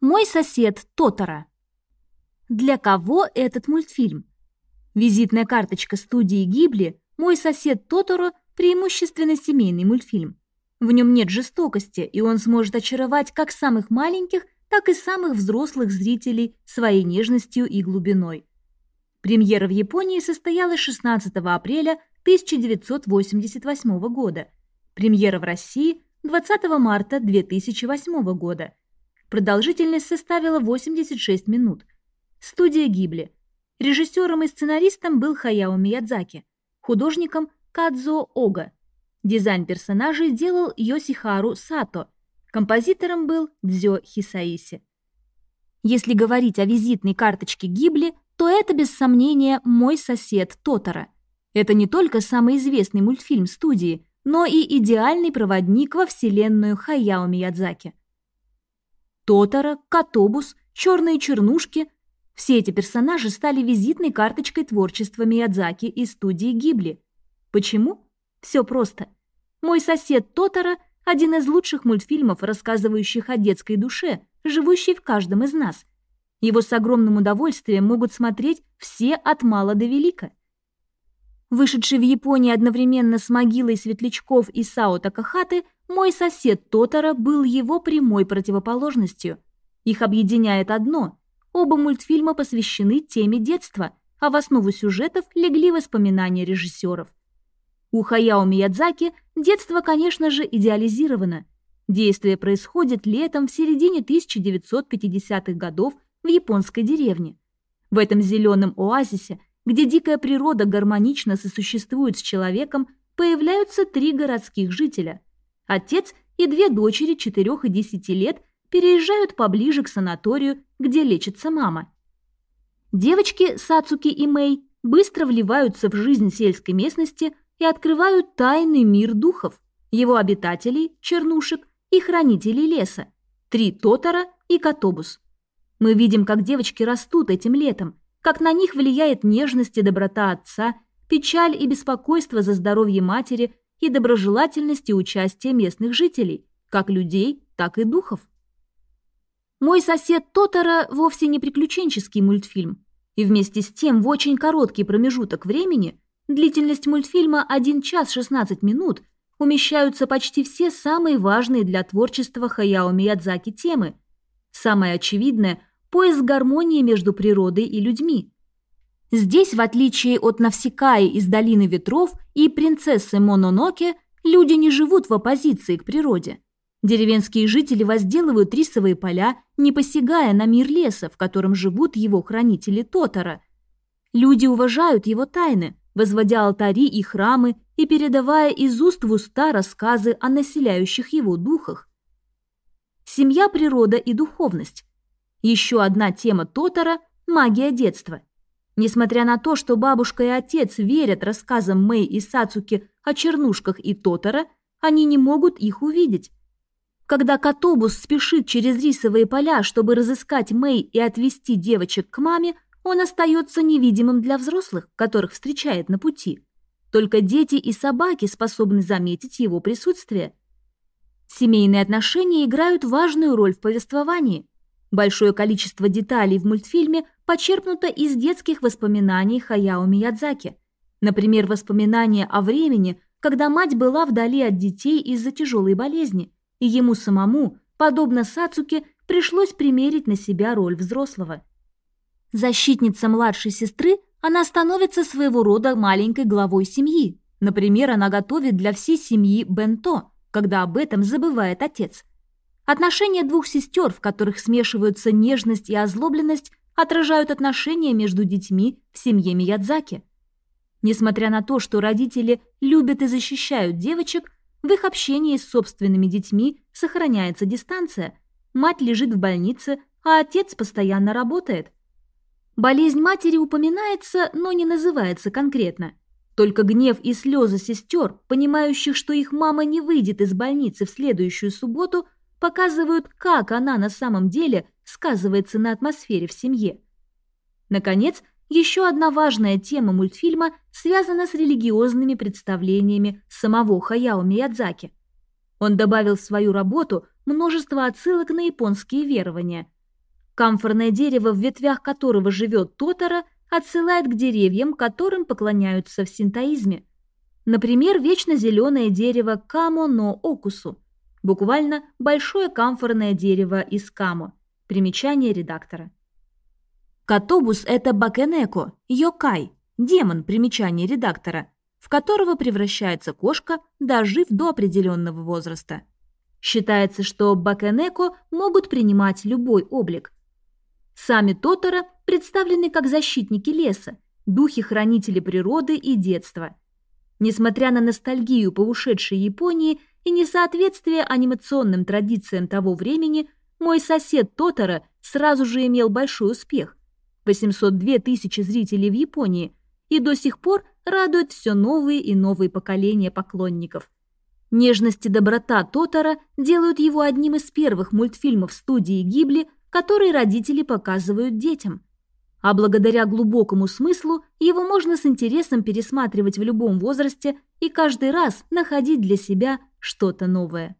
Мой сосед Тотора. Для кого этот мультфильм? Визитная карточка студии Гибли «Мой сосед Тоторо» преимущественно семейный мультфильм. В нем нет жестокости, и он сможет очаровать как самых маленьких, так и самых взрослых зрителей своей нежностью и глубиной. Премьера в Японии состоялась 16 апреля 1988 года. Премьера в России 20 марта 2008 года. Продолжительность составила 86 минут. Студия Гибли. Режиссером и сценаристом был Хаяо Миядзаки, художником Кадзо Ога. Дизайн персонажей делал Йосихару Сато, композитором был Дзё Хисаиси. Если говорить о визитной карточке Гибли, то это без сомнения «Мой сосед Тотора». Это не только самый известный мультфильм студии, но и идеальный проводник во вселенную Хаяо Миядзаки. Тотора, Котобус, Черные чернушки – все эти персонажи стали визитной карточкой творчества Миядзаки и студии Гибли. Почему? Все просто. «Мой сосед Тотора» – один из лучших мультфильмов, рассказывающих о детской душе, живущей в каждом из нас – его с огромным удовольствием могут смотреть все от мала до велика. Вышедший в Японии одновременно с могилой светлячков и Сао Такахаты, мой сосед Тотара был его прямой противоположностью. Их объединяет одно – оба мультфильма посвящены теме детства, а в основу сюжетов легли воспоминания режиссеров. У Хаяо Миядзаки детство, конечно же, идеализировано. Действие происходит летом в середине 1950-х годов – в японской деревне. В этом зеленом оазисе, где дикая природа гармонично сосуществует с человеком, появляются три городских жителя. Отец и две дочери 4 и 10 лет переезжают поближе к санаторию, где лечится мама. Девочки Сацуки и Мэй быстро вливаются в жизнь сельской местности и открывают тайный мир духов, его обитателей, чернушек и хранителей леса, три Тотора и Котобус. Мы видим, как девочки растут этим летом, как на них влияет нежность и доброта отца, печаль и беспокойство за здоровье матери и доброжелательность и участие местных жителей, как людей, так и духов. Мой сосед Тотара вовсе не приключенческий мультфильм, и вместе с тем в очень короткий промежуток времени, длительность мультфильма 1 час 16 минут, умещаются почти все самые важные для творчества Хаяо Миядзаки темы. Самое очевидное поиск гармонии между природой и людьми. Здесь, в отличие от Навсекаи из Долины Ветров и принцессы Мононоке, люди не живут в оппозиции к природе. Деревенские жители возделывают рисовые поля, не посягая на мир леса, в котором живут его хранители Тотара. Люди уважают его тайны, возводя алтари и храмы и передавая из уст в уста рассказы о населяющих его духах. Семья, природа и духовность еще одна тема Тотора – магия детства. Несмотря на то, что бабушка и отец верят рассказам Мэй и Сацуки о чернушках и Тотора, они не могут их увидеть. Когда Котобус спешит через рисовые поля, чтобы разыскать Мэй и отвезти девочек к маме, он остается невидимым для взрослых, которых встречает на пути. Только дети и собаки способны заметить его присутствие. Семейные отношения играют важную роль в повествовании. Большое количество деталей в мультфильме почерпнуто из детских воспоминаний Хаяо Миядзаки. Например, воспоминания о времени, когда мать была вдали от детей из-за тяжелой болезни, и ему самому, подобно Сацуке, пришлось примерить на себя роль взрослого. Защитница младшей сестры, она становится своего рода маленькой главой семьи. Например, она готовит для всей семьи бенто, когда об этом забывает отец. Отношения двух сестер, в которых смешиваются нежность и озлобленность, отражают отношения между детьми в семье Миядзаки. Несмотря на то, что родители любят и защищают девочек, в их общении с собственными детьми сохраняется дистанция. Мать лежит в больнице, а отец постоянно работает. Болезнь матери упоминается, но не называется конкретно. Только гнев и слезы сестер, понимающих, что их мама не выйдет из больницы в следующую субботу – показывают, как она на самом деле сказывается на атмосфере в семье. Наконец, еще одна важная тема мультфильма связана с религиозными представлениями самого Хаяо Миядзаки. Он добавил в свою работу множество отсылок на японские верования. Камфорное дерево, в ветвях которого живет Тотара, отсылает к деревьям, которым поклоняются в синтоизме. Например, вечно зеленое дерево Камо но Окусу, буквально большое камфорное дерево из Камо. Примечание редактора. Катобус – это Бакенеко, Йокай, демон, примечание редактора, в которого превращается кошка, дожив до определенного возраста. Считается, что Бакенеко могут принимать любой облик. Сами Тотора представлены как защитники леса, духи-хранители природы и детства. Несмотря на ностальгию по ушедшей Японии и несоответствие анимационным традициям того времени, мой сосед Тотора сразу же имел большой успех. 802 тысячи зрителей в Японии и до сих пор радует все новые и новые поколения поклонников. Нежность и доброта Тотора делают его одним из первых мультфильмов студии Гибли, который родители показывают детям. А благодаря глубокому смыслу его можно с интересом пересматривать в любом возрасте и каждый раз находить для себя что-то новое.